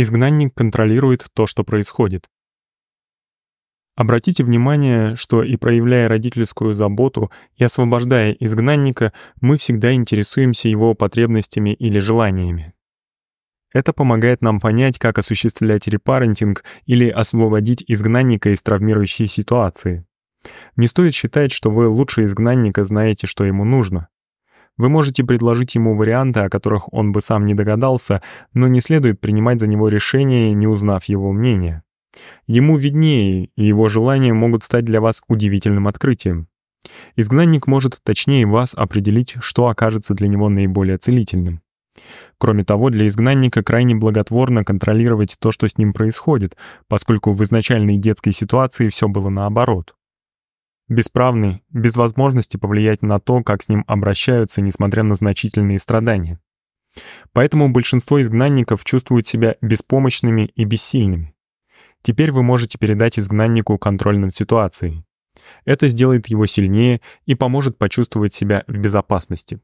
Изгнанник контролирует то, что происходит. Обратите внимание, что и проявляя родительскую заботу и освобождая изгнанника, мы всегда интересуемся его потребностями или желаниями. Это помогает нам понять, как осуществлять репарентинг или освободить изгнанника из травмирующей ситуации. Не стоит считать, что вы лучше изгнанника знаете, что ему нужно. Вы можете предложить ему варианты, о которых он бы сам не догадался, но не следует принимать за него решение, не узнав его мнения. Ему виднее, и его желания могут стать для вас удивительным открытием. Изгнанник может точнее вас определить, что окажется для него наиболее целительным. Кроме того, для изгнанника крайне благотворно контролировать то, что с ним происходит, поскольку в изначальной детской ситуации все было наоборот. Бесправный, без возможности повлиять на то, как с ним обращаются, несмотря на значительные страдания. Поэтому большинство изгнанников чувствуют себя беспомощными и бессильными. Теперь вы можете передать изгнаннику контроль над ситуацией. Это сделает его сильнее и поможет почувствовать себя в безопасности.